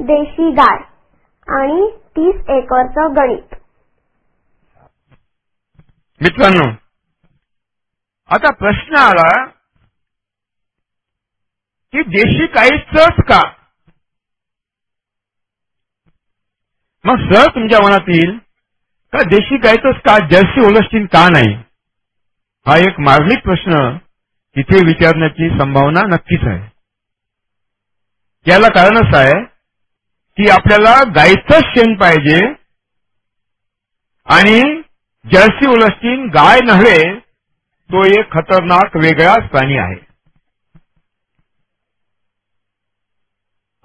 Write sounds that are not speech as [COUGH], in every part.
देशी गाय आणि तीस एकरचं गणित. मित्रांनो आता प्रश्न आला की देशी गाईचंच का? मग सहज तुमच्या मनात येईल का देशी गायचंच का जर्सी ओलस्टीन का नाही? हा एक मार्मिक प्रश्न तिथे विचारण्याची संभावना नक्कीच आहे. याला कारण असं आहे की आपल्याला गायचंच शेण पाहिजे आणि जर्सी उलस्टीन गाय नव्हे तो एक खतरनाक वेगळाच प्राणी आहे.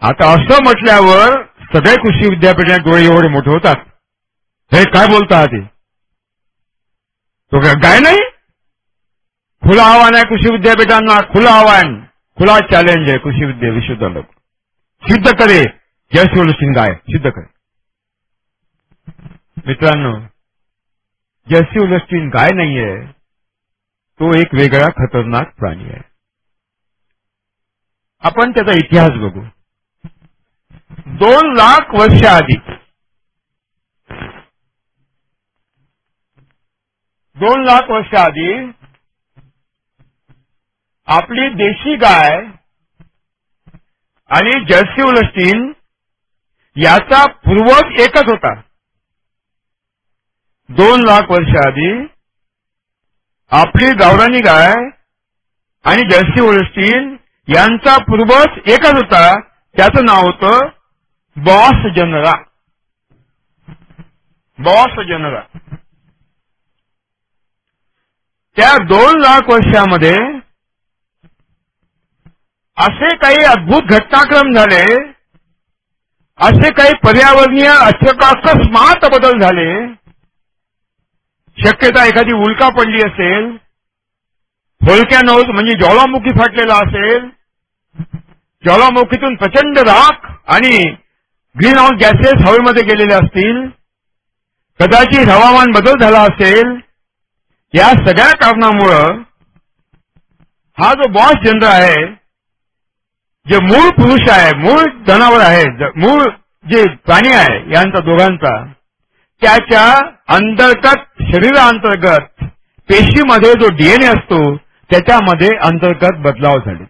आता असं म्हटल्यावर सगळे कृषी विद्यापीठात डोळे एवढे मोठे होतात. हे काय बोलता ते? तो गाय नाही? खुला आव्हान आहे कृषी विद्यापीठांना खुलं आव्हान खुला चॅलेंज आहे कृषी विद्या विश्वविद्यालय सिद्ध करे. जय शिवलसिंग गाय सिद्ध कर मित्रांनो जर्सी उलस्टीन गाय नाहीये. तो एक वेगळा खतरनाक प्राणी आहे. आपण त्याचा इतिहास बघू. दोन लाख वर्षाआधी दोन लाख वर्षाआधी आपली देशी गाय आणि जर्सी उलस्टीन याचा पूर्वज एकच होता. दोन लाख वर्षाआधी आपली गावरानी गाय आणि जर्सी ओलस्टीन यांचा पूर्वज एकच होता. त्याचं नाव होतं बॉस जनरा. Boss genre. त्या दोन लाख वर्षामध्ये असे काही अद्भुत घटनाक्रम झाले असे काही पर्यावरणीय अकस्मात बदल झाले. शक्यता एखादी उल्का पडली असेल होलकॅनोज म्हणजे ज्वालामुखी फाटलेला असेल ज्वालामुखीतून प्रचंड राख आणि ग्रीन हाऊस गॅसेस हवेमध्ये गेलेले असतील कदाचित हवामान बदल झाला असेल या सगळ्या कारणामुळं हा जो बॉस जनरल आहे जे मूळ पुरुष आहे मूळ जनावर आहे मूळ जे प्राणी आहे यांचा दोघांचा त्याच्या अंतर्गत शरीरांतर्गत पेशीमध्ये जो डीएनए असतो त्याच्यामध्ये अंतर्गत बदलाव झाले.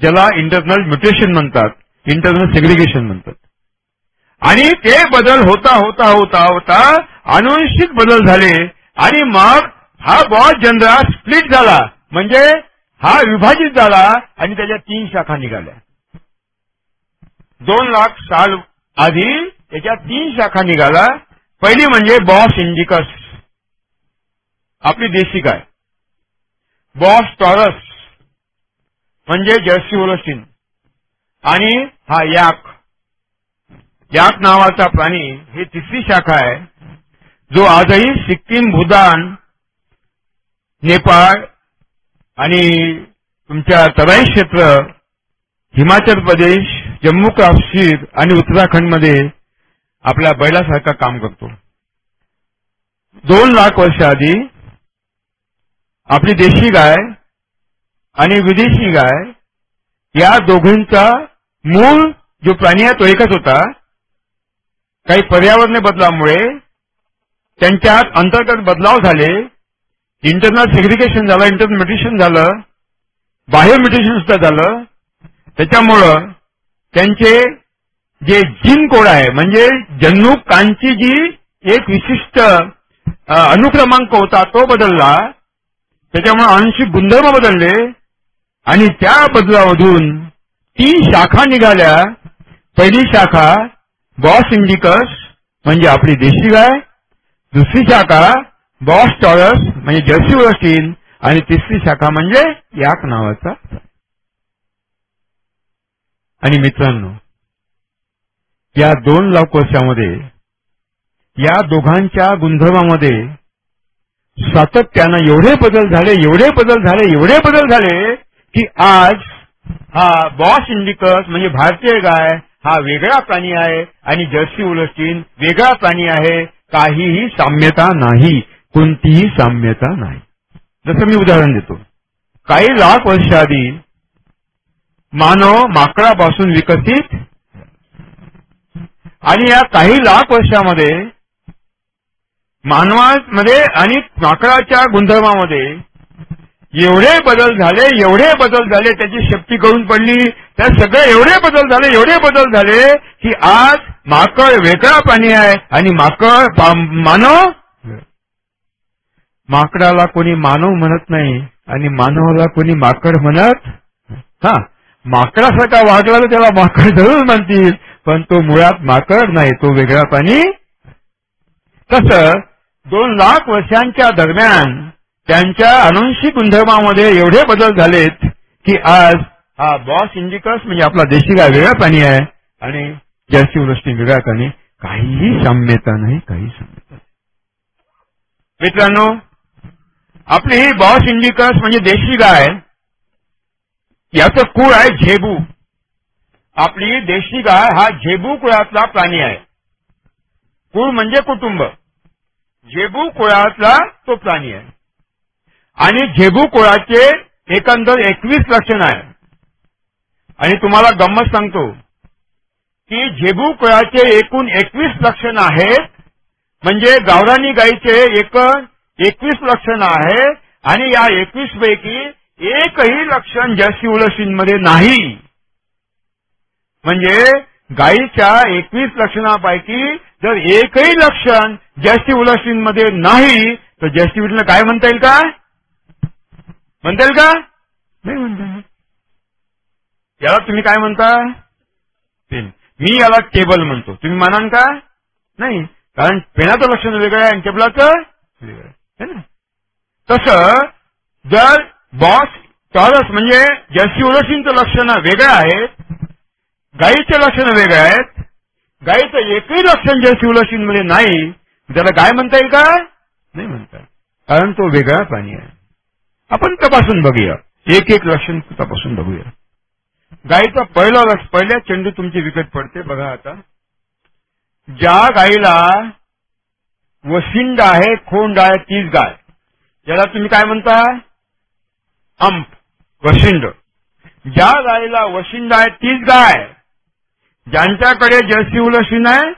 ज्याला इंटरनल म्युटेशन म्हणतात इंटरनल सेग्रिगेशन म्हणतात. आणि ते बदल होता होता होता होता अनुवंशिक बदल झाले. आणि मग हा बॉस जनरा स्प्लिट झाला. म्हणजे हा विभाजित झाला आणि त्याच्या तीन शाखा निघाल्या. दोन लाख साल आधी त्याच्या तीन शाखा निघाला. पहिली म्हणजे बॉस इंडिकस. आपली देशी गाय बॉस टॉरस. म्हणजे जर्सी ओलस्टीन आणि हा याक. याक नावाचा प्राणी ही तिसरी शाखा आहे जो आजही सिक्कीम भूतान नेपाळ आणि तुमच्या तराई क्षेत्र हिमाचल प्रदेश जम्मू काश्मीर आणि उत्तराखंडमध्ये आपल्या बैलासारखा काम करतो. दोन लाख वर्ष आधी आपली देशी गाय आणि विदेशी गाय या दोघींचा मूळ जो प्राणी आहे तो एकच होता. काही पर्यावरणीय बदलामुळे त्यांच्यात अंतर्गत बदलाव झाले. इंटरनल सेग्रिगेशन झालं इंटरनल म्युटेशन झालं बाह्य म्युटेशन सुद्धा झालं. त्याच्यामुळं त्यांचे जे जीन कोड आहे म्हणजे जन्नुकांची जी एक विशिष्ट अनुक्रमांक होता तो बदलला. त्याच्यामुळे आंशिक गुणधर्म बदलले. आणि त्या बदलामधून तीन शाखा निघाल्या. पहिली शाखा बॉस इंडिकस म्हणजे आपली देशी गाय. दुसरी शाखा बॉस टॉरस म्हणजे जर्सी वस्टीन आणि तिसरी शाखा म्हणजे याक नावाचा आणि मित्रांनो या दोन लवकोशामध्ये या दोघांच्या गुणधर्मामध्ये सातत्यानं एवढे बदल झाले एवढे बदल झाले एवढे बदल झाले की आज हा बॉस इंडिकस म्हणजे भारतीय गाय हा वेगळा प्राणी आहे आणि जर्सी उलस्टीन वेगळा प्राणी आहे काहीही साम्यता नाही. कोणतीही साम्यता नाही. जसं मी उदाहरण देतो. काही लाख वर्ष आधी मानव माकडापासून विकसित आणि या काही लाख वर्षामध्ये मानवामध्ये आणि माकडाच्या गुणधर्मामध्ये एवढे बदल झाले एवढे बदल झाले त्याची शक्ती करून पडली त्या सगळे एवढे बदल झाले एवढे बदल झाले की आज माकड वेगळा प्राणी आहे आणि माकड मानव माकडाला कोणी मानव म्हणत नाही आणि मानवाला कोणी माकड म्हणत? हा. माकडासारखा वागला तर त्याला माकड जरूर म्हणतील पण तो मुळात माकड नाही तो वेगळा पाणी तस दोन लाख वर्षांच्या दरम्यान त्यांच्या अनुंशिक गुणधर्मामध्ये एवढे बदल झालेत की आज हा बॉस इंडिकस म्हणजे आपला देशी गाय वेगळा पाणी आहे आणि जर्सी वृष्टी वेगळा पाणी काहीही साम्यता नाही काही साम्यता मित्रांनो आपली ही बॉस इंडिकस म्हणजे देशी गाय याचं कुळ आहे झेबू. आपली देशी गाय हा झेबू कुळातला प्राणी आहे. कुळ म्हणजे कुटुंब. झेबू कुळातला तो प्राणी आहे. आणि झेबू कुळाचे एकंदर एकवीस लक्षण आहे आणि तुम्हाला गंमत सांगतो की झेबू कुळाचे एकूण एकवीस लक्षण आहेत म्हणजे गावरानी गायीचे एक एकवीस लक्षण आहे आणि या एकवीस पैकी एकही लक्षण ज्या शिवलशींमध्ये नाही. म्हणजे गायीच्या एकवीस लक्षणापैकी जर एकही लक्षण जास्ती उलशींमध्ये नाही तर जर्सी उलशीला काय म्हणता येईल का? म्हणता येईल का? नाही म्हणता याला तुम्ही काय म्हणता? मी याला टेबल म्हणतो. तुम्ही म्हणाल का? नाही. कारण पेनाचं लक्षण वेगळं आहे आणि टेबलाचं वेगळं आहे ना? तसं जर बॉस टॉरस म्हणजे जर्सी उलशींचं लक्षण वेगळं आहेत गाईचे लक्षण वेगळं आहेत गाईचं एकही लक्षण जर्सी उलशींमध्ये नाही त्याला गाय म्हणता येईल का? नाही म्हणता कारण तो वेगळा प्राणी आहे. आपण तपासून बघूया. एक एक लक्षण तपासून बघूया. गायीचा पहिला लक्ष पहिल्या चेंडू तुमची विकत पडते. बघा आता. ज्या गायीला वशिंड आहे खोंड आहे तीच गाय. याला तुम्ही काय म्हणता अंप वशिंड. ज्या गायीला वशिंड आहे तीच गाय. ज्यांच्याकडे जर्सी उलशीन आहे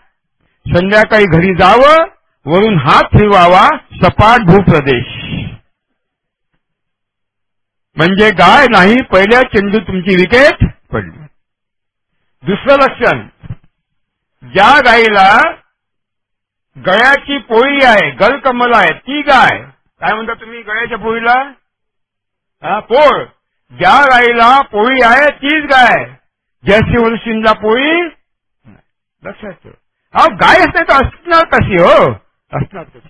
संध्याकाळी घरी जावं वरून हात फिरवावा सपाट भूप्रदेश. म्हणजे गाय नाही पहिल्या चेंडू तुमची विकेट पडली. दुसरं लक्षण. ज्या गायीला गळ्याची पोळी आहे गलकमल आहे ती गाय. काय म्हणता तुम्ही गळ्याच्या पोळीला? हा पोळ. ज्या गायीला पोळी आहे तीच गाय. जर्सी उलशींला पोळी लक्षात ठेव. अहो गाय असते तर असणार कशी हो? असणार कशी?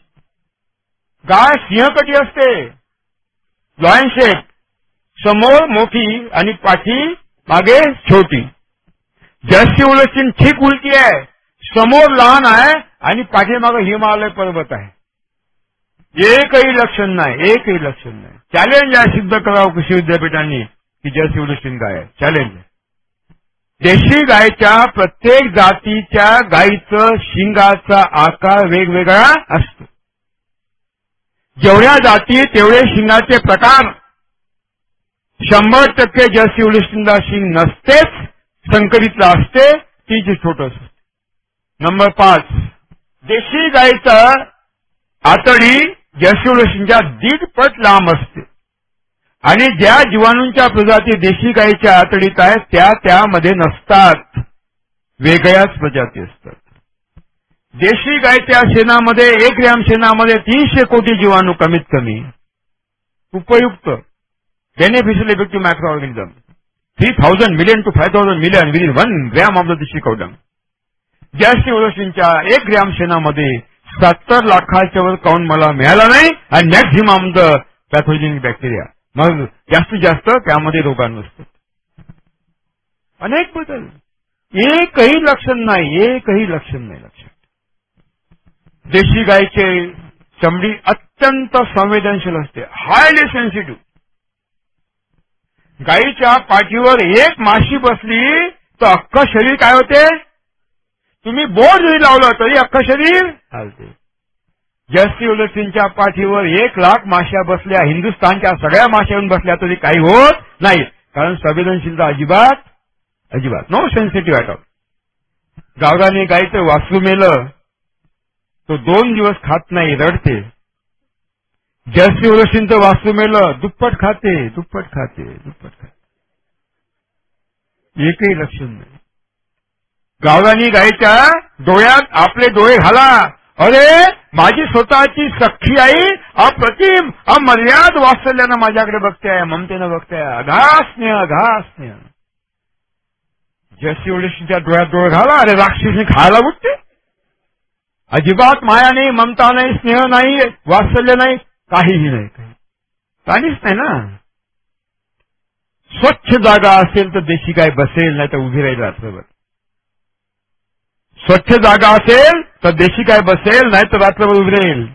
गाय सिंहकटी असते. Lion shape. समोर मोठी आणि पाठी मागे छोटी. जर्सी उलसीन ठीक उलटी आहे. समोर लहान आहे आणि पाठीमागं हिमालय पर्वत आहे. एकही लक्षण नाही एकही लक्षण नाही. चॅलेंज आहे सिद्ध करावं कृषी विद्यापीठांनी की जर्सी उलसीन गाय. आहे. चॅलेंज देशी गायच्या प्रत्येक जातीच्या गायीचं शिंगाचा आकार वेगवेगळा असतो. जेवढ्या जाती तेवढे शिंगाचे प्रकार. शंभर टक्के जर्सी उलिस्टिंदा शिंग नसतेच संकरितला असते ती छोटस. छोट नंबर पाच. देशी गायीचं आतडी जर्सी दीड दीडपट लांब असते. आणि ज्या जीवाणूंच्या प्रजाती देशी गायीच्या आतडीत आहेत त्या त्यामध्ये नसतात. वेगळ्याच प्रजाती असतात. देशी गायच्या शेणामध्ये एक ग्रॅम शेणामध्ये तीनशे कोटी जीवाणू कमीत कमी. उपयुक्त. Beneficial effective microorganism three thousand million two five thousand million within one gram of the desi cow dung जास्ती ओलशींच्या एक ग्रॅम सेनामध्ये सत्तर लाखाच्या वर काउंट मला मिळाला नाही? आणि मॅक्झिमम द पॅथोजेनिक बॅक्टेरिया. मग जास्तीत जास्त त्यामध्ये रोगाणू असतात अनेक बदल. एकही लक्षण नाही एकही लक्षण नाही लक्षात. देशी गायचे चमडी अत्यंत संवेदनशील असते. हायली सेन्सिटिव्ह गायीच्या पाठीवर एक माशी बसली तर अख्खं शरीर काय होते? तुम्ही बोर्ड जरी लावलं तरी अख्खं शरीर चालते जस्टी उलसींच्या पाठीवर एक लाख माश्या बसल्या हिंदुस्थानच्या सगळ्या माश्या येऊन बसल्या तरी काही होत नाही. कारण संवेदनशीलता अजिबात अजिबात नो सेन्सिटिव्ह ॲट ऑल गावराने गायचं वासरू मेलं तो दोन दिवस खात नाही रडते. जर्सी उलसींचं वास्तू मेलं दुप्पट खाते दुप्पट खाते दुप्पट खाते. एकही लक्षण नाही. गावरानी गायच्या डोळ्यात आपले डोळे घाला. अरे माझी स्वतःची सख्खी आई अप्रतिम अमर्याद वास्तल्यानं माझ्याकडे बघते ममतेनं बघते अघा स्नेह अघास स्नेह जशी ओडिशीच्या डोळ्यात डोळे घाला अरे राक्षसी खायला उठते. अजिबात माया नाही ममता नाही स्नेह नाही वात्सल्य नाही काहीही नाही. काही काहीच नाही ना. स्वच्छ जागा असेल तर देशी गाय बसेल नाही तर उभी राहील रात्रभर स्वच्छ जागा असेल तर देशी काय बसेल नाही तर रात्रभर उभी राहील.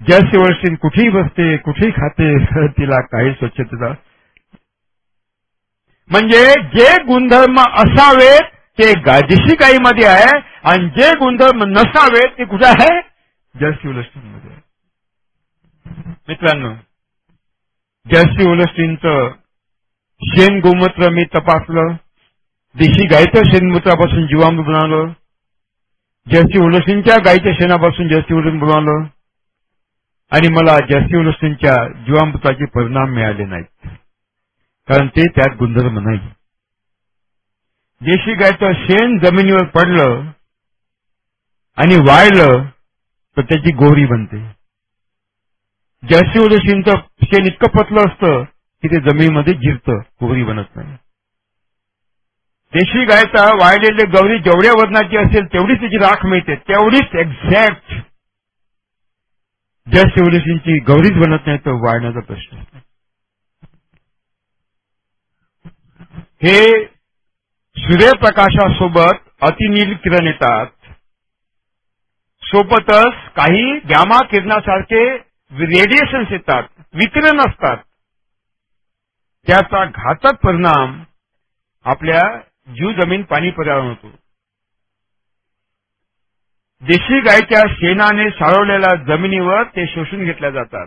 जशी वर्षीन कुठेही बसते कुठेही खाते [LAUGHS] तिला काही स्वच्छतेचा. म्हणजे जे गुणधर्म असावेत ते गाजेशी काही मध्ये आहे आणि जे गुणधर्म नसावेत ते कुठे आहे? जर्सी उलस्टीनमध्ये मित्रांनो जर्सी उलस्टीनचं शेण गोमूत्र मी तपासलं. देशी गायीच्या शेणमूत्रापासून जीवामृत बनवलं. जर्सी उलसींच्या गायीच्या शेणापासून जर्सी उलसून बनवलं. आणि मला जर्सी उलसींच्या जीवामृताचे परिणाम मिळाले नाहीत. कारण ते त्यात गुणधर्म नाही. देशी गायचं शेण जमिनीवर पडलं आणि वाळलं तर त्याची गोहरी बनते. जर्सी उलसींचं शेण इतकं पतलं असतं की ते जमिनीमध्ये जिरतं गोहरी बनत नाही. देशी गायचा वाळलेले गौरी जेवढ्या वजनाची असेल तेवढीच त्याची राख मिळते तेवढीच एक्झॅक्ट ज्या शिवलेशींची गौरीच बनत नाही तो वाळण्याचा प्रश्न हे सूर्यप्रकाशासोबत अतिनील किरण येतात. सोबतच काही गॅमा किरणासारखे रेडिएशन्स येतात विकिरण असतात. त्याचा घातक परिणाम आपल्या जीव जमीन पाणी पर्यावरण होतो. देशी गायच्या शेणाने साळवलेल्या जमिनीवर ते शोषून घेतल्या जातात.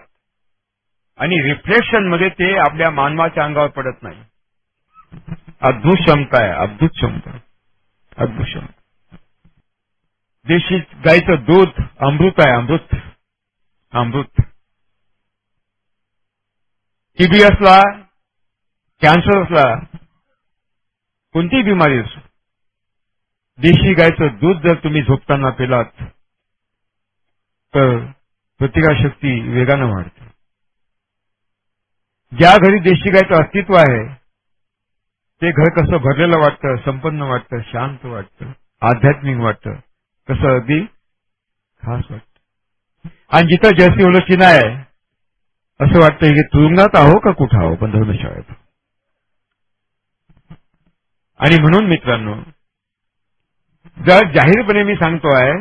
आणि रिफ्लेक्शनमध्ये ते आपल्या मानवाच्या अंगावर पडत नाही. अद्भुत क्षमता आहे अद्भुत क्षमता अद्भुत क्षमता देशी गायचं दूध अमृत आहे अमृत अमृत. टीबी असला कॅन्सर असला कोणतीही बिमारी असो. देशी गायचं दूध जर तुम्ही झोपताना पिलात तर प्रतिकारशक्ती वेगानं वाढते. ज्या घरी देशी गायचं अस्तित्व आहे ते घर कसं भरलेलं वाटतं संपन्न वाटतं शांत वाटतं आध्यात्मिक वाटतं कसं अगदी खास वाटतं. आणि जिथं जर्सी उलटची नाही असं वाटतं की तुरुंगात आहो का कुठं आहो पण धर्मशाळेत? आणि म्हणून मित्रांनो जर जाहीरपणे मी सांगतो आहे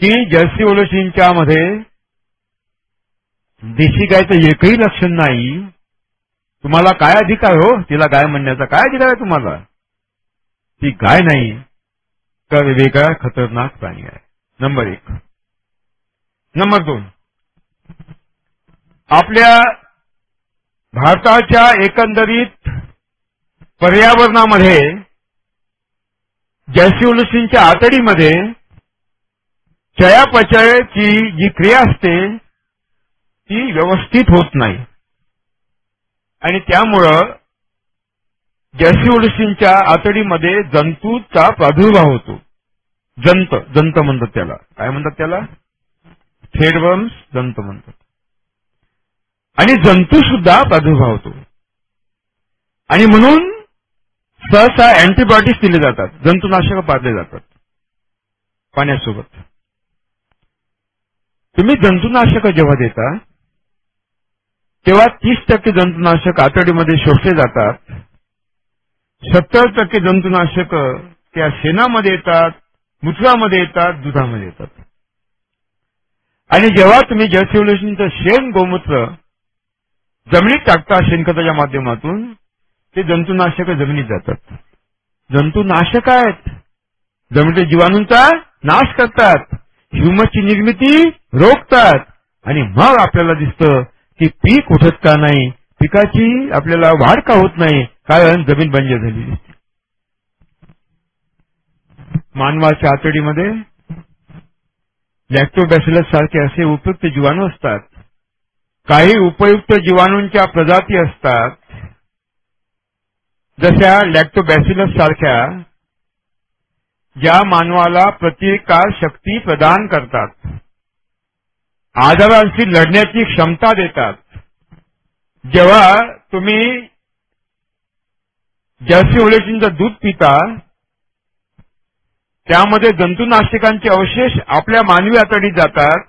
की जर्सी ओलोशींच्या मध्ये देशी गायचं एकही लक्षण नाही. तुम्हाला काय अधिकार हो? तिला गाय म्हणण्याचा काय अधिकार आहे तुम्हाला? ती गाय नाही तर वेगळा खतरनाक प्राणी आहे. नंबर एक. नंबर दोन. आपल्या भारताच्या एकंदरीत पर्यावरणामध्ये जैसी आतडीमध्ये चयापचयची जी क्रिया असते ती व्यवस्थित होत नाही. आणि त्यामुळं जैसी आतडीमध्ये जंतूचा प्रादुर्भाव होतो. जंत जंत म्हणतात त्याला. काय म्हणतात त्याला? थेडवर्म्स जंत म्हणतात. आणि जंतू सुद्धा प्रादुर्भाव होतो. आणि म्हणून सहसा अँटीबायोटिक्स दिले जातात. जंतुनाशक पाजले जातात. पाण्यासोबत. तुम्ही जंतुनाशक जेव्हा देता तेव्हा तीस टक्के जंतुनाशक आतडीमध्ये शोषले जातात. सत्तर टक्के जंतुनाशक त्या शेणामध्ये येतात मूत्रामध्ये येतात दुधामध्ये येतात. आणि जेव्हा तुम्ही जलसिव्हिलेशनचं शेण गोमूत्र जमिनीत टाकता शेणखताच्या माध्यमातून ते जंतुनाशक जमिनीत जातात. जंतुनाशक आहेत. जमिनीच्या जीवाणूंचा नाश करतात. ह्युमसची निर्मिती रोखतात. आणि मग आपल्याला दिसतं की पीक उठत का नाही पिकाची आपल्याला वाढ का होत नाही कारण जमीन बंजर झाली दिसते. मानवाच्या आतडीमध्ये लॅक्टोबॅसिलस सारखे असे उपयुक्त जीवाणू असतात. काही उपयुक्त जीवाणूंच्या प्रजाती असतात. जशा लॅक्टोबॅसिलस सारख्या ज्या मानवाला प्रतिकार शक्ती प्रदान करतात आजारांशी लढण्याची क्षमता देतात जेव्हा तुम्ही जर्सी ओलेचिनचं दूध पिता त्यामध्ये जंतुनाशकांचे अवशेष आपल्या मानवी आतडीत जातात.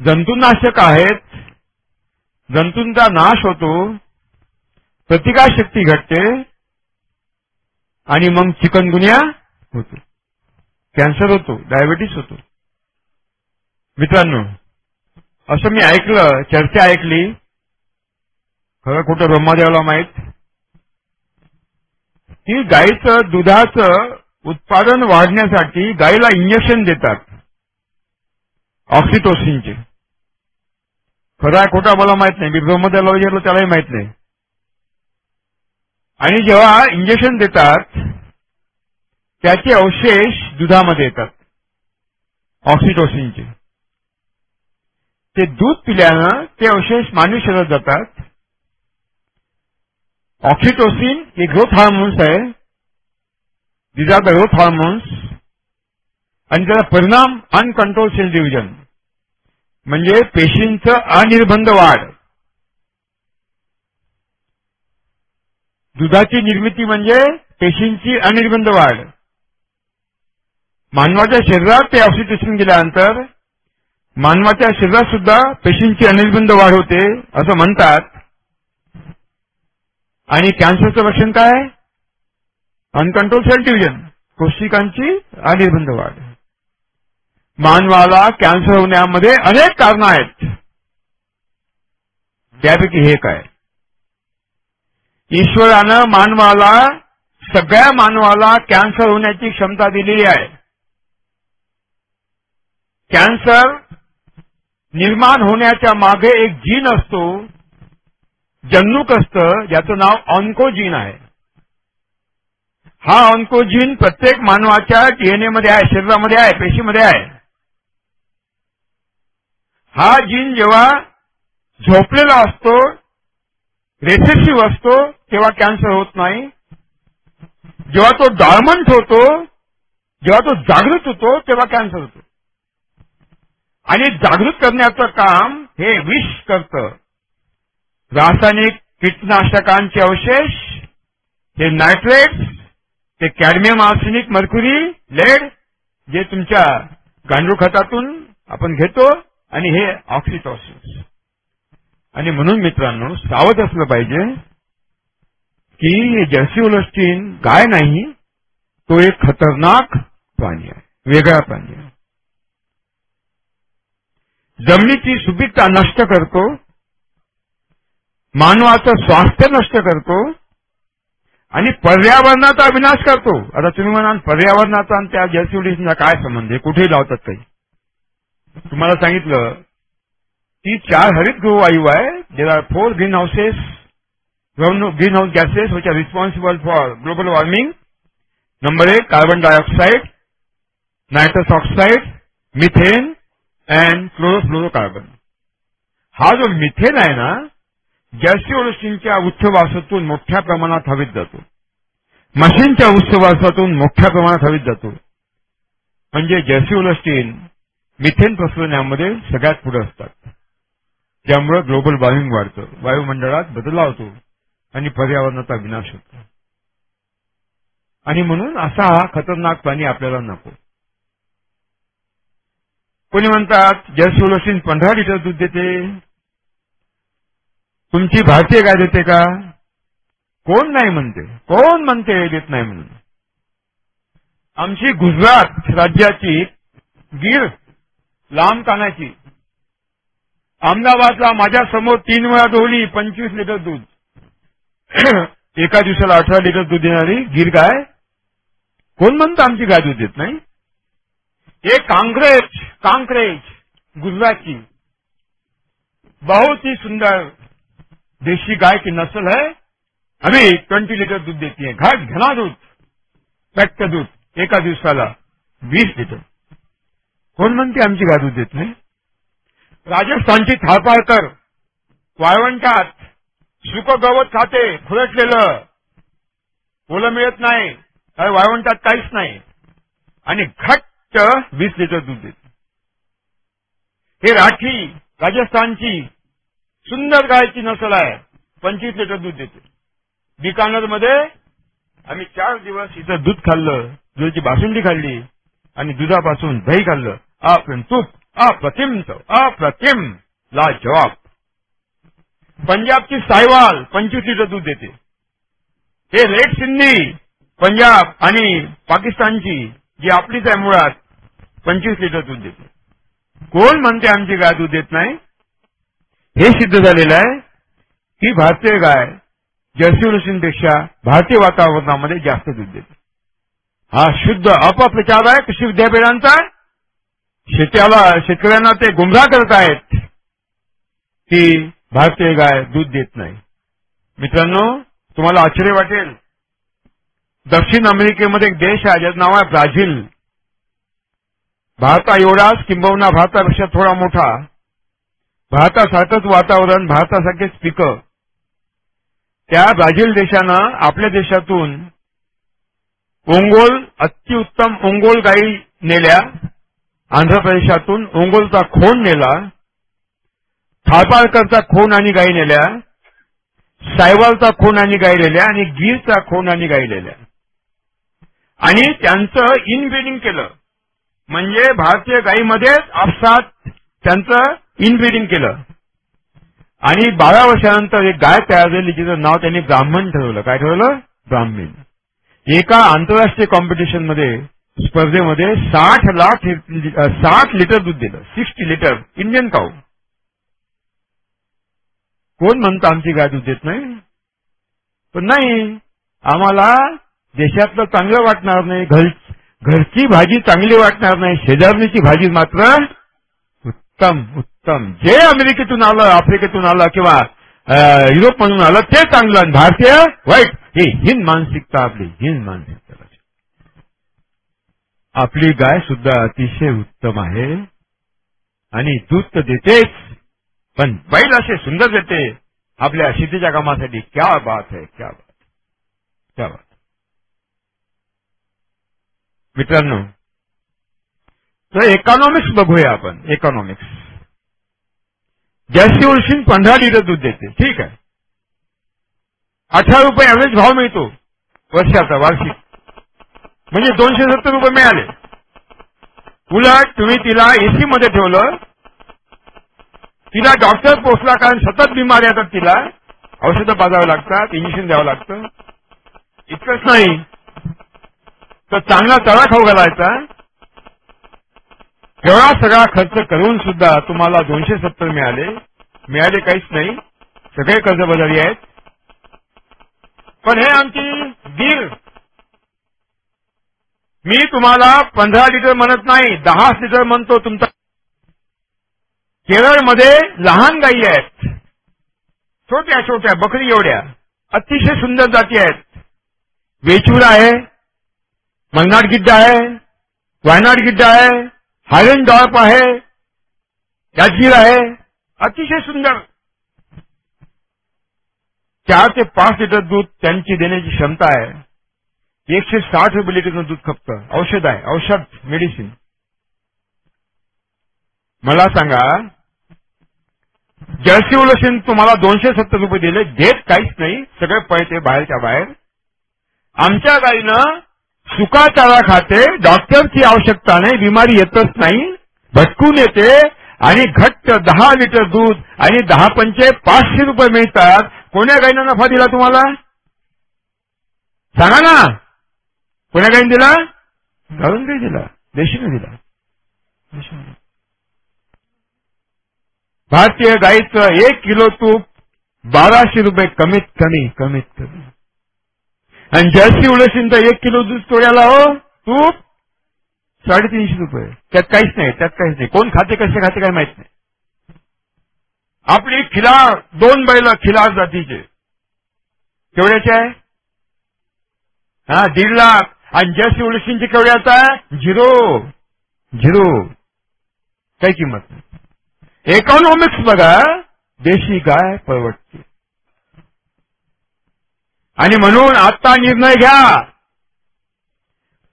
जंतुनाशक आहेत जंतूंचा नाश होतो प्रतिकारशक्ती घटते आणि मग चिकनगुन्या होतो. कॅन्सर होतो डायबिटीस होतो. मित्रांनो असं मी ऐकलं चर्चा ऐकली. खरं कुठं ब्रह्मादेवाला माहीत. की गायीचं दुधाचं उत्पादन वाढण्यासाठी गाईला इंजेक्शन देतात. ऑक्सिटोसिनचे खरं खोटा मला माहीत नाही. मी ब्रह्मदेवाला विचारलं त्यालाही माहीत नाही. आणि जेव्हा इंजेक्शन देतात त्याचे अवशेष दुधामध्ये येतात. ऑक्सिटोसिनचे ते दूध पिल्यानं ते अवशेष मानवी शरीरात जातात. ऑक्सिटोसिन हे ग्रोथ हार्मोन्स आहे. These are the growth hormones आणि त्याचा परिणाम अनकंट्रोल सेल डिव्हिजन म्हणजे पेशींचं अनिर्बंध वाढ. दुधाची निर्मिती म्हणजे पेशींची अनिर्बंध वाढ. मानवाच्या शरीरात ते ऑक्सिटेशन गेल्यानंतर मानवाच्या शरीरात सुद्धा पेशींची अनिर्बंध वाढ होते असं म्हणतात. आणि कॅन्सरचं लक्षण काय? अनकंट्रोल सेल डिव्हिजन कोशिकांची अनिर्बंध वाढ. मानवाला कॅन्सर होण्यामध्ये अनेक कारणं आहेत. त्यापैकी हे काय ईश्वरानं मानवाला सगळ्या मानवाला कॅन्सर होण्याची क्षमता दिलेली आहे. कॅन्सर निर्माण होण्याच्या मागे एक जीन असतो जन्नुक असतं ज्याचं नाव ऑन्कोजीन आहे. हा ऑन्कोजीन प्रत्येक मानवाच्या डीएनए मध्ये आहे शरीरामध्ये आहे पेशीमध्ये आहे. हा जीन जेव्हा झोपलेला असतो रेसेसिव्ह असतो तेव्हा कॅन्सर होत नाही जेव्हा तो डॉर्मंट होतो जेव्हा तो जागृत होतो तेव्हा कॅन्सर होतो. आणि जागृत करण्याचं काम हे विष करतं. रासायनिक कीटनाशकांचे अवशेष हे नायट्रेट्स ते कॅडमियम आर्सेनिक मर्क्युरी लेड जे तुमच्या गांडूळ खतातून आपण घेतो आणि हे ऑक्सिटॉसिन्स आणि म्हणून मित्रांनो सावध असलं पाहिजे की जर्सी ओलस्टीन गाय नाही तो एक खतरनाक प्राणी आहे वेगळा प्राणी आहे. जमिनीची सुपीकता नष्ट करतो मानवाचं स्वास्थ्य नष्ट करतो आणि पर्यावरणाचा विनाश करतो. आता तुम्ही म्हणाल पर्यावरणाचा आणि त्या जर्सी जलसिवडीचा काय संबंध आहे? कुठेही लावतात काही. तुम्हाला सांगितलं ती चार हरितगृह वायू आहे. There are four green houses green house gases which are responsible for global warming number एक carbon dioxide nitrous oxide methane and chlorofluorocarbon हा जो मिथेन आहे ना गॅसिओलस्टीनच्या उच्चवासातून मोठ्या प्रमाणात हवेत जातो. मशीनच्या उच्चवासातून मोठ्या प्रमाणात हवेत जातो. म्हणजे जॅसिओलस्टीन मिथेन पसरवण्यामध्ये सगळ्यात पुढे असतात. त्यामुळे ग्लोबल वॉर्मिंग वाढतं. वायुमंडळात बदलाव होतो आणि पर्यावरणाचा विनाश होतो. आणि म्हणून असा हा खतरनाक प्राणी आपल्याला नको. कोणी म्हणतात जयसोलसीन पंधरा लिटर दूध देते? तुमची भारतीय गाय देते का? कोण नाही म्हणते. कोण म्हणते देत नाही म्हणून? आमची गुजरात राज्याची गीर लांब कानाची अहमदाबादला माझ्यासमोर तीन वेळा दोली पंचवीस लिटर दूध. [CLEARS THROAT] एका दिवसाला अठरा लिटर दूध देणारी गिर गाय. कोण म्हणतं आमची गाय दूध देत नाही? एक कांग्रेस कांक्रेज गुजरातची बहुत ही सुंदर देशी गाय की नस्ल है. अभी ट्वेंटी लिटर दूध देती है. घट घना दूध फॅक्ट दूध एका दिवसाला वीस लिटर. कोण म्हणते आमची गाय दूध देत नाही? राजस्थानची थाळपाळकर वाळवंटात सुक गवत खाते खुरटलेलं. ओलं मिळत नाही कारण वाळवंटात काहीच नाही. आणि घट्ट वीस लिटर दूध देते. हे राठी राजस्थानची सुंदर गायची नसल आहे पंचवीस लिटर दूध देते. बिकानेरमध्ये आम्ही चार दिवस इथं दूध खाल्लं दुधाची बासुंडी खाल्ली आणि दुधापासून दही खाल्लं. आपण तूप अप्रतिम तो अप्रतिम. ला जवाब. पंजाबची सायवाल पंचवीस लिटर दूध देते. हे रेड सिंधी पंजाब आणि पाकिस्तानची जी आपलीच आहे मुळात पंचवीस लिटर दूध देते. कोण म्हणते आमची गाय दूध देत नाही? हे सिद्ध झालेलं आहे की भारतीय गाय जर्सी रुसींपेक्षा भारतीय वातावरणामध्ये जास्त दूध देते. हा शुद्ध अपप्रचार आहे कृषी विद्यापीठांचा शेत्याला शेतकऱ्यांना ते गुमराह करत आहेत की भारतीय गाय दूध देत नाही. मित्रांनो तुम्हाला आश्चर्य वाटेल. दक्षिण अमेरिकेमध्ये एक देश आहे ज्याचं नाव आहे ब्राझील. भारता एवढाच किंबहुना भारतापेक्षा थोडा मोठा. भारतासारखंच वातावरण भारतासारखेच पिकं त्या ब्राझील देशानं आपल्या देशातून ओंगोल अतिउत्तम ओंगोल गायी नेल्या. आंध्र प्रदेशातून ओंगोलचा खोन नेला थाळपाळकरचा खून आणि गायी नेल्या सायवालचा खून आणि गाई नेल्या आणि गीरचा खून आणि गाई नेल्या. आणि त्यांचं इनब्रिडिंग केलं. म्हणजे भारतीय गायीमध्येच आपसात त्यांचं इनब्रिडिंग केलं. आणि बारा वर्षानंतर एक गाय तयार झाली जिचं नाव त्यांनी ब्राह्मण ठरवलं. काय ठरवलं? ब्राह्मण. एका आंतरराष्ट्रीय कॉम्पिटिशनमध्ये स्पर्धेमध्ये साठ लाख साठ लिटर दूध दिलं. Sixty litre Indian cow. कोण म्हणतं आमची गाय दूध देत नाही? पण नाही आम्हाला देशातलं चांगलं वाटणार नाही घर घरची भाजी चांगली वाटणार नाही शेजारणीची भाजी मात्र उत्तम उत्तम. जे अमेरिकेतून आलं आफ्रिकेतून आलं किंवा युरोप म्हणून आलं ते चांगलं. आणि भारतीय वाईट. ही हिंद मानसिकता आपली हिंद मानसिकता. आपली गाय सुद्धा अतिशय उत्तम आहे. आणि दूध तर देतेच पण बैल असे सुंदर देते. आपल्या शेतीच्या कामासाठी क्या बात आहे क्या बात क्या बात मित्रांनो तर इकॉनॉमिक्स बघूया आपण इकॉनॉमिक्स जास्ती उलशीन पंधरा लिटर दूध देते ठीक आहे. अठरा रुपये ऍव्हरेज भाव मिळतो वर्षाचा वार्षिक. म्हणजे दोनशे सत्तर रुपये मिळाले. उलट तुम्ही तिला एसी मध्ये ठेवलं. तिला डॉक्टर पोचला कारण सतत बिमारी येतात तिला. औषधं बाजावं लागतात इंजेक्शन द्यावं लागतं. इतकंच नाही. तर चांगला तळा खाऊ घालायचा. एवढा सगळा खर्च करून सुद्धा तुम्हाला दोनशे सत्तर मिळाले. मिळाले काहीच नाही. सगळे कर्जबाजारी आहेत. पण हे आमची दीर मी तुम्हाला पंधरा लिटर म्हणत नाही दहा लिटर म्हणतो तुमचा. केरळमध्ये लहान गायी आहेत. छोट्या छोट्या बकरी एवढ्या. अतिशय सुंदर जाती आहेत. वेचूर आहे मलनाड गिड्डा आहे वायनाड गिड्डा आहे हायलंड डॉप आहे याजगीर आहे. अतिशय सुंदर. चार ते पाच लिटर दूध त्यांची देण्याची क्षमता आहे. एकशे साठ रुपये लिटर दूध खपतं. औषध आहे. औषध मेडिसिन मला सांगा जर्सी ओलशीन तुम्हाला दोनशे सत्तर रुपये दिले. देत काहीच नाही. सगळे पळते बाहेरच्या बाहेर. आमच्या गाईनं सुका चारा खाते. डॉक्टरची आवश्यकता नाही. बिमारी येतच नाही. भटकून येते आणि घट्ट दहा लिटर दूध आणि दहा पंचे पाचशे रुपये मिळतात. कोण्या गाईनं नफा दिला तुम्हाला? सांगा ना. कोण्या दिला? गाळून काही दिला? देशीने दिला. देशीने. भारतीय गाईचं एक किलो तूप बाराशे रुपये कमीत कमी कमीत कमी. आणि जर्सी उलसींचा एक किलो दूध तोड्याला हो तूप साडेतीनशे रुपये. त्यात काहीच नाही त्यात काहीच नाही. कोण खाते कसे खाते काय माहीत नाही. आपली खिलार दोन बैल खिलार जातीचे. केवढ्याचे आहे? हा दीड लाख. आणि जर्सी उलसींची केवढ्याचा आता झिरो झिरो काय किंमत नाही. इकॉनॉमिक्स बघा देशी गाय परवडते. आणि म्हणून आता निर्णय घ्या.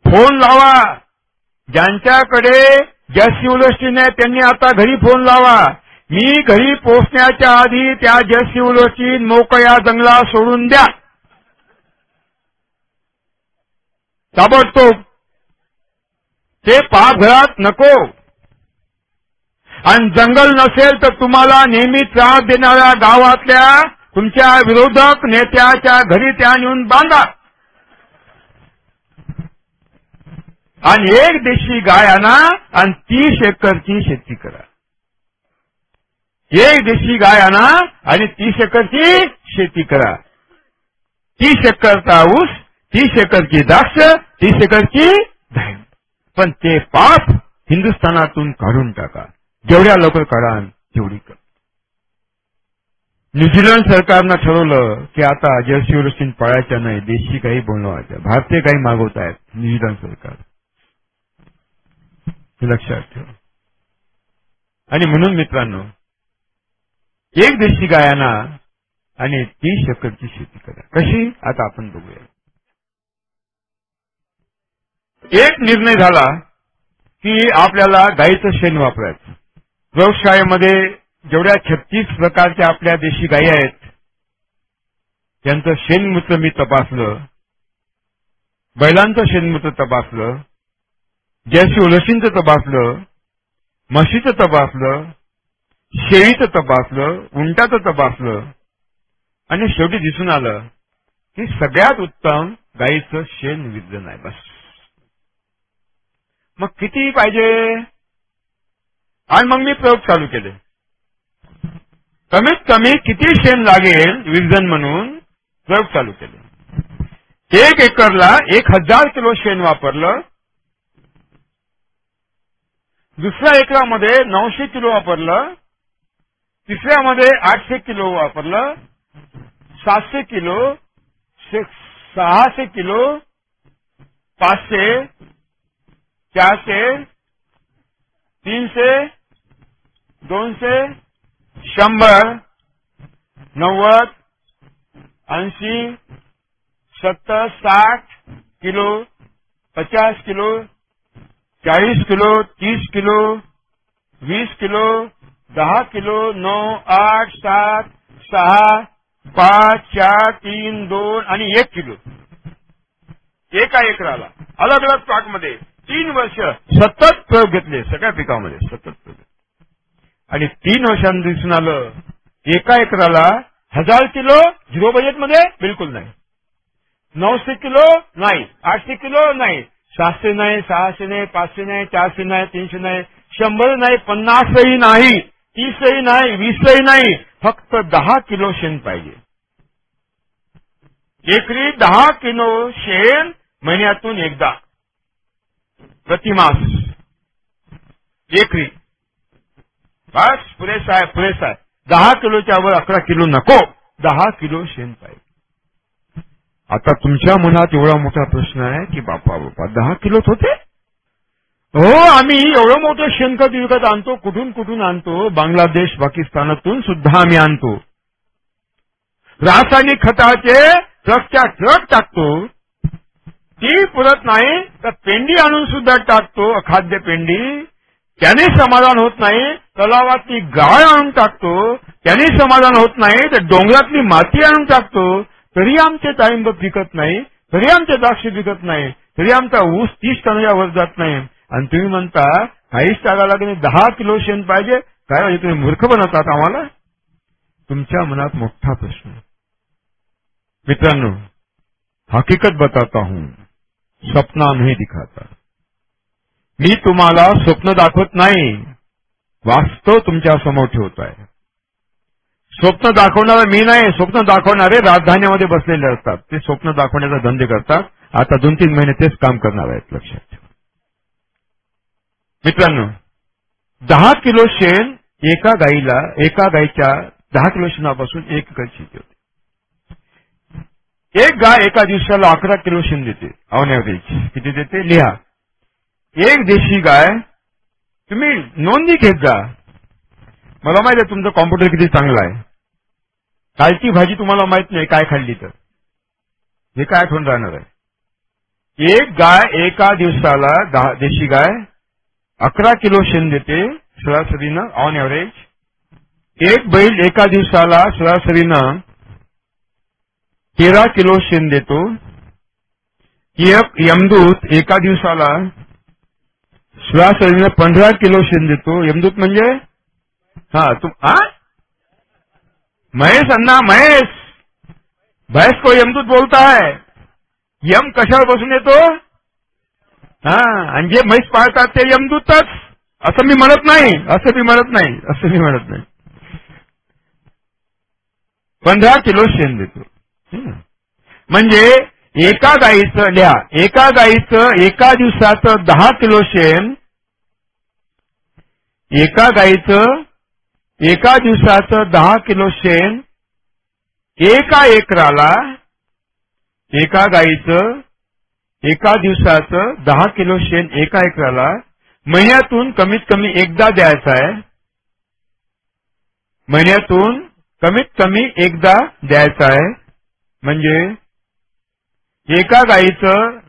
फोन लावा. ज्यांच्याकडे जर्सी उलस्टीन आहे त्यांनी आता घरी फोन लावा. मी घरी पोहोचण्याच्या आधी त्या जर्सी उलस्टीन मोकळ्या जंगला सोडून द्या. ताबडतोब. ते पाप घरात नको. आणि जंगल नसेल तर तुम्हाला नेहमी त्रास देणाऱ्या गावातल्या तुमच्या विरोधक नेत्याच्या घरी त्या नेऊन बांधा. आणि एक देशी गाय आणा आणि तीस एकरची शेती करा. एक देशी गाय आणा आणि तीस एकरची शेती करा. तीस एकरचा ऊस तीस एकरची द्राक्ष तीस एकरची धान पण ते पाप हिंदुस्थानातून काढून टाका. जेवढ्या लवकर काढा तेवढी कर. न्यूझीलंड सरकारनं ठरवलं की आता जर्सी उलस्टीन पाळायच्या नाही देशी काही बोलवायचं भारतीय काही मागवत आहेत न्यूझीलंड सरकार. हे लक्षात ठेवा. आणि म्हणून मित्रांनो एक देशी गायांना आणि तीस एकरची शेती करा. कशी? आता आपण बघूया. एक निर्णय झाला की आपल्याला गायीचं शेण वापरायचं. प्रयोगशाळेमध्ये जेवढ्या छत्तीस प्रकारच्या आपल्या देशी गायी आहेत त्यांचं शेणमूत्र मी तपासलं बैलांचं शेणमूत्र तपासलं ज्याशी उलशींचं तपासलं म्हशीचं तपासलं शेळीचं तपासलं उंटाचं तपासलं आणि शेवटी दिसून आलं की सगळ्यात उत्तम गायीचं शेण विज्ञान आहे. बस. मग किती पाहिजे. आणि मग मी प्रयोग चालू केले. कमीत कमी किती शेण लागेल विरजन म्हणून प्रयोग चालू केले. एक एकरला एक हजार किलो शेण वापरलं. दुसऱ्या एकरामध्ये नऊशे किलो वापरलं. तिसऱ्यामध्ये आठशे किलो वापरलं. सातशे किलो सहाशे किलो पाचशे चारशे तीनशे दोनशे शंभर नव्वद? ऐंशी सत्तर? साठ? किलो? पचास किलो? चाळीस किलो? तीस किलो? वीस किलो? दहा किलो? नऊ आठ सात सहा पाच चार तीन दोन आणि एक किलो. एका एकराला. अलग अलग पाकमध्ये तीन वर्ष सतत प्रयोग घेतले सगळ्या पिकामध्ये सतत प्रयोग आणि तीन वर्षांनी दिसून आलं एका एकराला हजार किलो झिरो बजेटमध्ये बिलकुल नाही. नऊशे किलो नाही आठशे किलो नाही. सातशे नाही सहाशे नाही पाचशे नाही चारशे नाही तीनशे नाही शंभर नाही पन्नासही नाही तीसही नाही वीसही नाही. फक्त दहा किलो शेण पाहिजे. एकरी दहा किलो शेण महिन्यातून एकदा. प्रतिमास एकरी. बस पुरेसा आहे पुरेसा आहे दहा किलोच्या वर अकरा किलो नको. दहा किलो शेण पाहिजे. आता तुमच्या मनात एवढा मोठा प्रश्न आहे की बापा बापा दहा किलोच होते? हो आम्ही एवढं मोठं शेणखत विकत आणतो? कुठून कुठून आणतो? बांगलादेश पाकिस्तानातून सुद्धा आम्ही आणतो. रासायनिक खताचे ट्रकच्या ट्रक टाकतो. ती पुरत नाही तर पेंडी आणून सुद्धा टाकतो अखाद्य पेंडी. त्याने समाधान होत नाही तलावातली गाळ आणून टाकतो. त्याने समाधान होत नाही तर डोंगरातली माती आणून टाकतो. तरी आमचे डाळिंब पिकत नाही तरी आमचे द्राक्ष पिकत नाही तरी आमचा ऊस तीस टनाच्यावर जात नाही. आणि तुम्ही म्हणता काहीच टाकायला की दहा किलो शेण पाहिजे. काय म्हणजे तुम्ही मूर्ख बनवतात आम्हाला? तुमच्या मनात मोठा प्रश्न मित्रांनो हकीकत बताता हूं. सपना नहीं दिखाता. मी तुम्हाला स्वप्न दाखवत नाही. वास्तव तुमच्यासमोर ठेवत आहे स्वप्न दाखवणारा मी नाही स्वप्न दाखवणारे राजधान्यामध्ये बसलेले असतात. ते स्वप्न दाखवण्याचा धंदे करतात. आता दोन तीन महिने तेच काम करणार आहेत लक्षात ठेवा. मित्रांनो दहा किलो शेण एका गाईला एका गाईच्या दहा किलो शेणापासून एक एकर शेती एक गाय एका दिवसाला अकरा किलो शेण देते. ऑन एव्हरेज किती देते? लिहा. एक देशी गाय तुम्ही नोंदणी घेत जा. मला माहिती आहे तुमचं कॉम्प्युटर किती चांगला आहे. कालची भाजी तुम्हाला माहीत नाही काय खाल्ली तर. हे काय आठवण राहणार आहे? एक गाय एका दिवसाला दहा देशी गाय अकरा किलो शेण देते सरासरीनं ऑन एव्हरेज एक बैल एका दिवसाला सरासरीनं तेरा किलो शेण देतो. एक यमदूत एका दिवसाला सरासरीनं पंधरा किलो शेण देतो. यमदूत म्हणजे? हा तू हा महेश अन्ना महेश! भैंस को यमदूत बोलता है यम कशावर बसून येतो? हा आणि जे म्हैस पाळतात ते यमदूतच. असं मी म्हणत नाही असं मी म्हणत नाही असं मी म्हणत नाही. पंधरा किलो शेण देतो. म्हणजे एका गाईचं लिहा एका गाईचं एका दिवसाचं दहा किलो शेण एका गाईचं एका दिवसाचं दहा किलो शेण एका एकराला एका गाईचं एका दिवसाचं दहा किलो शेण एका एकराला महिन्यातून कमीत कमी एकदा द्यायचं आहे. महिन्यातून कमीत कमी एकदा द्यायचं आहे. म्हणजे एका गाईचं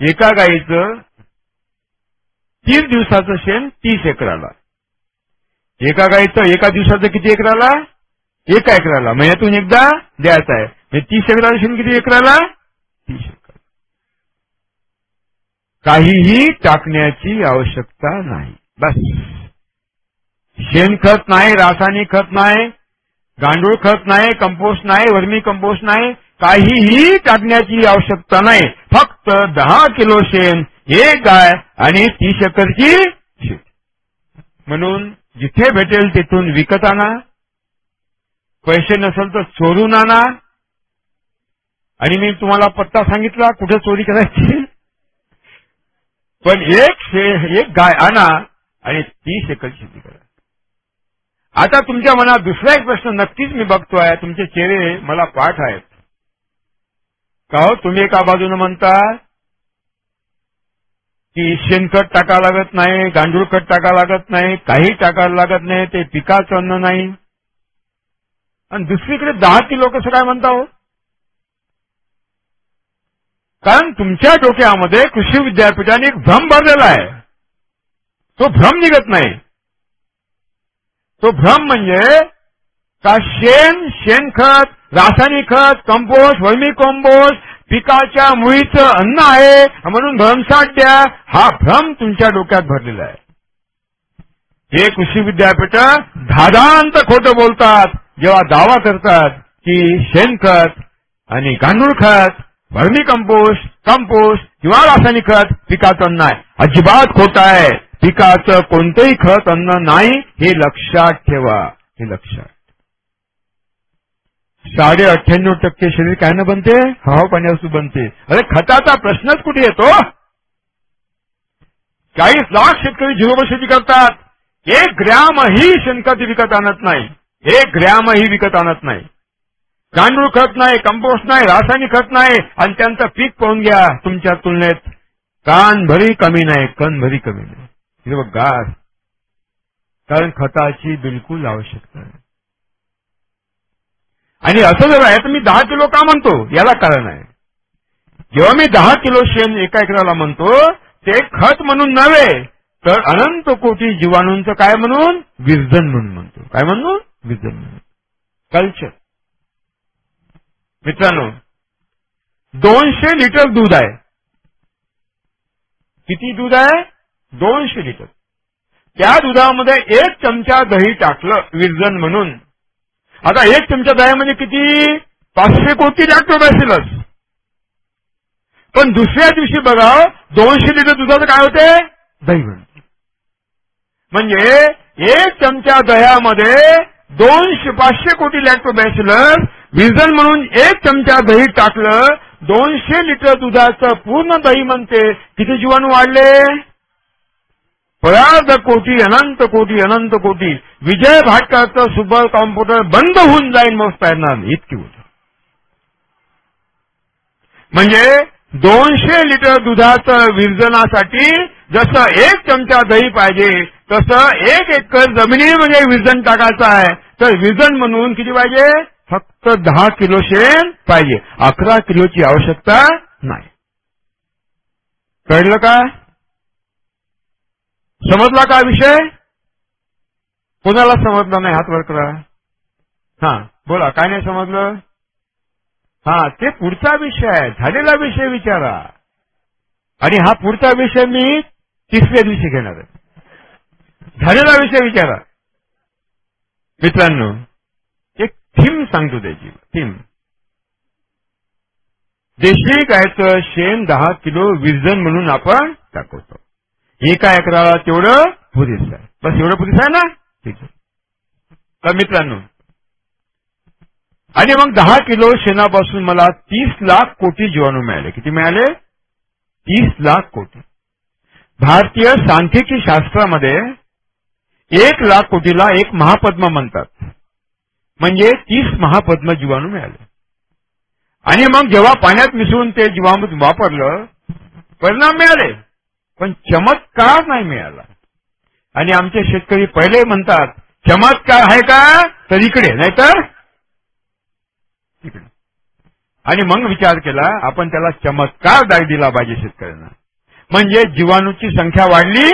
एका गाईचं तीस दिवसाचं शेण तीस एकराला. एका गाईचं एका दिवसाचं किती एकराला? एका एकराला. महिन्यातून एकदा द्यायचं आहे. म्हणजे तीस एकराचं शेण किती एकराला? तीस एकर काहीही टाकण्याची आवश्यकता नाही. बस. शेणखत नाही रासायनिक खत नाही गांडूळ खत नाही कंपोस्ट नाही वर्मी कंपोस्ट नाही काहीही टाकण्याची आवश्यकता नाही. फक्त दहा किलो शेण एक गाय आणि तीस एकरची शेती म्हणून जिथे भेटेल तिथून विकत आणा. पैसे नसेल तर चोरून आणा. आणि मी तुम्हाला पत्ता सांगितला कुठे चोरी करायची? पण एक शे एक गाय आणा आणि तीस एकर शेती करा. आता तुमच्या मनात दुसरा एक प्रश्न नक्कीच मी बघतोय तुमचे चेहरे मला पाठ आहेत. का हो? तुम्ही एका बाजूने म्हणता की शेणखत टाका लागत नाही गांडूळ खत टाका लागत नाही काही टाकायला लागत नाही ते पिकाचं अन्न नाही. आणि दुसरीकडे दहा किलो कसं काय म्हणता हो? कारण तुमच्या डोक्यामध्ये कृषी विद्यापीठाने एक भ्रम भरलेला आहे. तो भ्रम निघत नाही. तो भ्रम म्हणजे का शेण शेणखत रासायनिक खत कंपोस्ट वर्मी कंपोस्ट पिकाच्या मुळीचं अन्न आहे म्हणून भ्रमसाठ द्या हा भ्रम तुमच्या डोक्यात भरलेला आहे. हे कृषी विद्यापीठ धादांत खोटं बोलतात. जेव्हा दावा करतात की शेणखत आणि गांडूळ खत वर्मी कंपोस्ट कंपोस्ट किंवा रासायनिक खत पिकाचं अन्न आहे. अजिबात खोटं आहे. पिकाचं कोणतंही खत अन्न नाही हे लक्षात ठेवा. हे लक्षात. साडे अठ्ठ्याण्णव टक्के शरीर काय बनते? हवा पाण्यापासून बनते. अरे खताचा प्रश्नच कुठे येतो? चाळीस लाख शेतकरी झिरो शेती करतात. एक ग्रॅमही शेणखत विकत आणत नाही. एक ग्रॅमही विकत आणत नाही. गांडूळ खत नाही कंपोस्ट नाही रासायनिक खत नाही. आणि त्यांचं पीक पाहून घ्या तुमच्या तुलनेत. कान भरी कमी नाही कण भरी कमी नाही. हिरवगार कारण खताची बिलकुल आवश्यकता नाही. आणि असं जर आहे तर मी दहा किलो का म्हणतो? याला कारण आहे. जेव्हा मी दहा किलो शेण एका एकराला म्हणतो ते खत म्हणून नव्हे तर अनंत कोटी जीवाणूंचं काय म्हणून? विर्जन म्हणून म्हणतो. काय म्हणून? विर्जन म्हणून. कल्चर. मित्रांनो दोनशे लिटर दूध आहे. किती दूध आहे? दोनशे लिटर. त्या दुधामध्ये एक चमचा दही टाकलं विरजन म्हणून. आता एक चमचा दह्यामध्ये किती? पाचशे कोटी लॅक्टोबॅसिलस पण दुसऱ्या दिवशी बघा दोनशे लिटर दुधाचं काय होते? दही बनते म्हणजे एक चमचा दह्यामध्ये दोनशे पाचशे कोटी लॅक्टोबॅसिलर विरजन म्हणून एक चमचा दही टाकलं दोनशे लिटर दुधाचं पूर्ण दही म्हणते. किती जीवाणू वाढले? परार्ध कोटी अनंत कोटी अनंत कोटी विजय भाटकाचं सुपर कॉम्प्युटर बंद होऊन जाईल मग येणार इतकी होत म्हणजे दोनशे लिटर दुधाचं विरजनासाठी जसं एक चमचा दही पाहिजे तसं एक एकर जमिनीमध्ये म्हणजे विरजन टाकायचं आहे. तर विरजन म्हणून किती पाहिजे? फक्त दहा किलो शेण पाहिजे. अकरा किलोची आवश्यकता नाही. कळलं का? समजला का विषय? कोणाला समजला नाही? हात वर करा. हा बोला काय नाही समजलं? हा ते पुढचा विषय आहे. झालेला विषय विचारा. आणि हा पुढचा विषय मी तिसऱ्या दिवशी घेणार आहे. झालेला विषय विचारा. मित्रांनो एक थीम सांगतो त्याची. थीम देशी गायचं शेण दहा किलो विरजन म्हणून आपण दाखवतो. एका एकराला तेवढं पुरेस आहे बस एवढं पुरेस आहे ना? ठीक आहे. तर मित्रांनो आणि मग दहा किलो शेणापासून मला तीस लाख कोटी जीवाणू मिळाले. किती मिळाले? तीस लाख कोटी. भारतीय सांख्यिकी शास्त्रामध्ये एक लाख कोटीला एक महापद्म म्हणतात. म्हणजे तीस महापद्म जीवाणू मिळाले. आणि मग जेव्हा पाण्यात मिसळून ते जीवामृत वापरलं परिणाम मिळाले. पण चमत्कार नाही मिळाला. आणि आमचे शेतकरी पहिले म्हणतात चमत्कार आहे का? तर इकडे नाहीतर इकडे. आणि मग विचार केला आपण त्याला चमत्कार दाय दिला पाहिजे शेतकऱ्यांना. म्हणजे जीवाणूची संख्या वाढली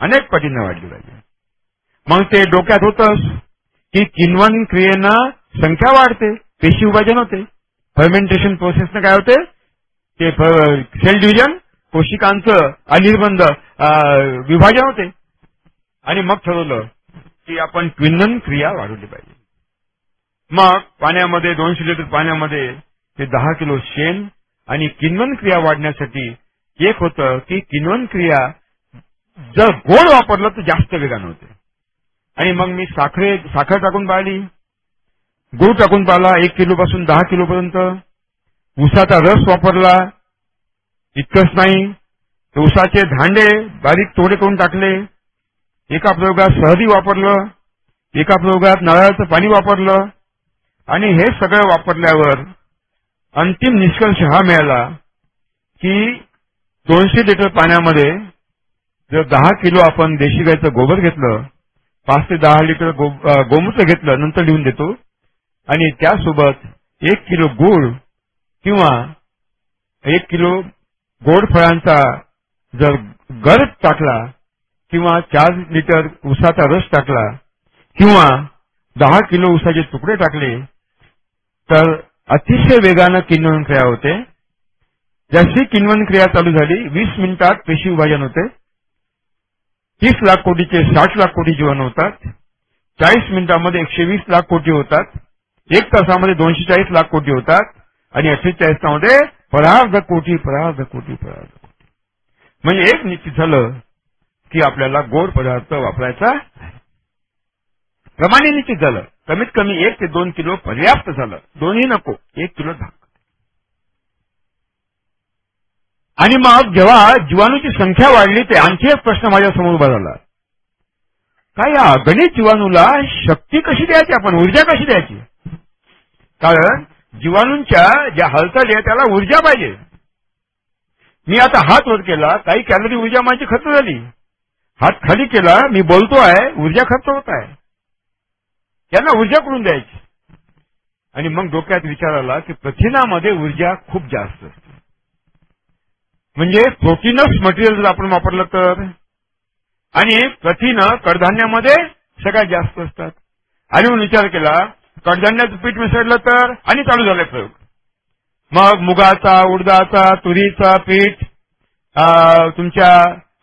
अनेक पटीनं वाढली पाहिजे. मग ते डोक्यात होतच की किनवन क्रियेनं संख्या वाढते पेशी विभाजन होते. फर्मेंटेशन प्रोसेसनं काय होते? ते सेल डिव्हिजन कोशिकांचं अनिर्बंध विभाजन होते. आणि मग ठरवलं की आपण क्विंदन क्रिया वाढवली पाहिजे. मग पाण्यामध्ये दोनशे लिटर पाण्यामध्ये ते दहा किलो शेण आणि किन्वन क्रिया वाढण्यासाठी एक होतं की किन्वन क्रिया जर गोड वापरलं तर जास्त वेगानं होते. आणि मग मी साखरे साखर टाकून पाहिली. गुळ टाकून पाहिला एक किलो पासून दहा किलो पर्यंत उसाचा रस वापरला. इतकंच नाही. उसाचे धांडे बारीक तोडे करून टाकले. एका प्रयोगात सहदी वापरलं. एका प्रयोगात नळाचं पाणी वापरलं. आणि हे सगळं वापरल्यावर अंतिम निष्कर्ष हा मिळाला की दोनशे लिटर पाण्यामध्ये जर दहा किलो आपण देशी गायचं गोबर घेतलं पाच ते दहा लिटर गोमूत्र घेतलं नंतर लिहून देतो. आणि त्यासोबत एक किलो गूळ किंवा एक किलो गोड फळांचा जर गर्द टाकला किंवा चार लिटर उसाचा रस टाकला किंवा दहा किलो उसाचे तुकडे टाकले तर अतिशय वेगानं किन्वन क्रिया होते. जशी किन्वन क्रिया चालू झाली वीस मिनिटात पेशी विभाजन होते तीस लाख कोटीचे साठ लाख कोटी जीवन होतात. चाळीस मिनिटांमध्ये एकशे वीस लाख कोटी होतात. एक तासामध्ये दोनशे चाळीस लाख कोटी होतात. आणि अठ्ठेचाळीस तामध्ये परार्ध कोटी परार्ध कोटी परार्ध कोटी. म्हणजे एक निश्चित झालं की आपल्याला गोड पदार्थ वापरायचा प्रमाणे निश्चित झालं. कमीत कमी एक ते दोन किलो पर्याप्त झालं. दोन्ही नको. एक किलो धाक. आणि मग जेव्हा जीवाणूची संख्या वाढली ते आणखी एक प्रश्न माझ्यासमोर उभा झाला. काय या अगणित जीवाणूला शक्ती कशी द्यायची? आपण ऊर्जा कशी द्यायची? कारण जीवाणूंच्या ज्या हालचाली आहे त्याला ऊर्जा पाहिजे. मी आता हात वर केला काही कॅलरी ऊर्जा माझी खर्च झाली. हात खाली केला मी बोलतो आहे ऊर्जा खर्च होत आहे. त्यांना ऊर्जा करून द्यायची? आणि मग डोक्यात विचार आला की प्रथिनामध्ये ऊर्जा खूप जास्त असते. म्हणजे प्रोटीनस मटेरियल जर आपण वापरलं तर आणि प्रथिन कडधान्यामध्ये सगळ्यात जास्त असतात. आणि म्हणून विचार केला कडधान्याचं पीठ मिसळलं तर? आणि चालू झाले प्रयोग. मग मुगाचा उडदाचा तुरीचा पीठ तुमच्या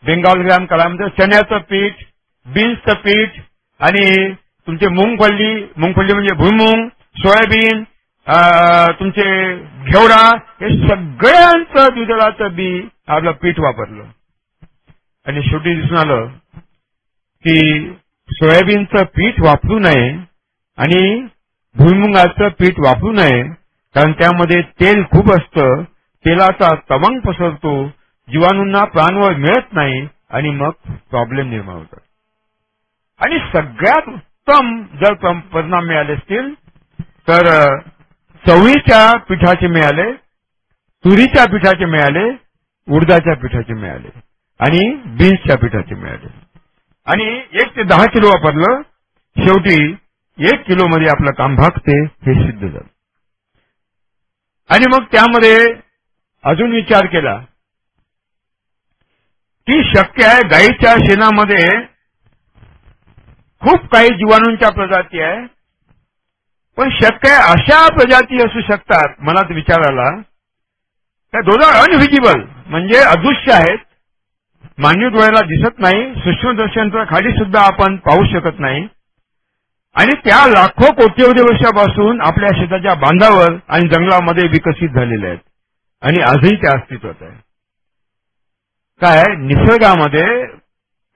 बेंगाल ग्राम कलामध्ये चण्याचं पीठ बीन्सचं पीठ आणि तुमचे मुंगफल्ली मुंगफल्ली म्हणजे भुईमुंग सोयाबीन तुमचे घेवडा हे सगळ्यांचं द्विदळाचं बी आपलं पीठ वापरलं. आणि शेवटी दिसून आलं की सोयाबीनचं पीठ वापरू नये आणि भुईमुगाचं पीठ वापरू नये कारण त्यामध्ये तेल खूप असतं तेलाचा तवंग पसरतो जीवाणूंना प्राणवर मिळत नाही आणि मग प्रॉब्लेम निर्माण होतात आणि सगळ्यात उत्तम जर परिणाम मिळाले असतील तर चवळीच्या पिठाचे मिळाले तुरीच्या पिठाचे मिळाले उडदाच्या पिठाचे मिळाले आणि बीन्सच्या पिठाचे मिळाले. आणि एक ते दहा किलो वापरलं शेवटी एक किलो मध्ये आपलं काम भागते हे सिद्ध झालं. आणि मग त्यामध्ये अजून विचार केला. की शक्य आहे गाईच्या शेणामध्ये खूप काही जीवाणूंच्या प्रजाती आहे पण शक्य आहे अशा प्रजाती असू शकतात मनात विचार आला त्या दोन अनव्हिजिबल म्हणजे अदृश्य आहेत. मानवी डोळ्याला दिसत नाही सूक्ष्मदर्शनच्या खाली सुद्धा आपण पाहू शकत नाही. आणि त्या लाखो कोट्यवधी वर्षापासून आपल्या शेताच्या बांधावर आणि जंगलामध्ये विकसित झालेल्या आहेत. आणि आजही त्या अस्तित्वात आहे. काय? निसर्गामध्ये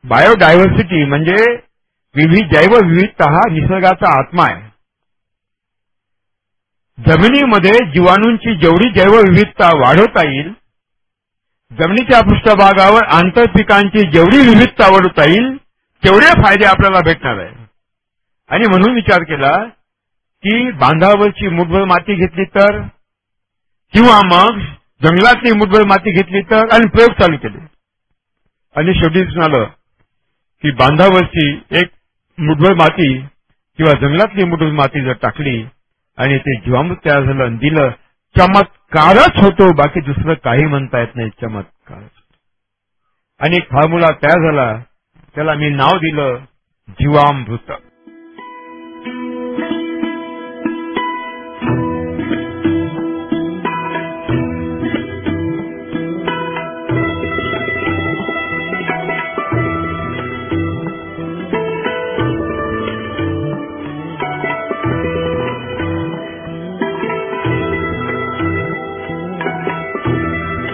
बायोडायव्हर्सिटी म्हणजे विविध जैवविविधता हा निसर्गाचा आत्मा आहे. जमिनीमध्ये जीवाणूंची जेवढी जैवविविधता वाढवता येईल जमिनीच्या पृष्ठभागावर आंतरपिकांची जेवढी विविधता वाढवता येईल तेवढे फायदे आपल्याला भेटणार आहे आणि म्हणून विचार केला की बांधावरची मुठभर माती घेतली तर किंवा मग जंगलातली मुठभर माती घेतली तर आणि प्रयोग चालू केले. आणि शेवटी दिसून आलं की बांधावरची एक मुठभर माती किंवा जंगलातली मुठभर माती जर टाकली आणि ते जीवामृत तयार झालं आणि दिलं चमत्कारच होतो. बाकी दुसरं काही म्हणता येत नाही चमत्कारच आणि एक फॉर्म्युला तयार झाला त्याला मी नाव दिलं जीवामृत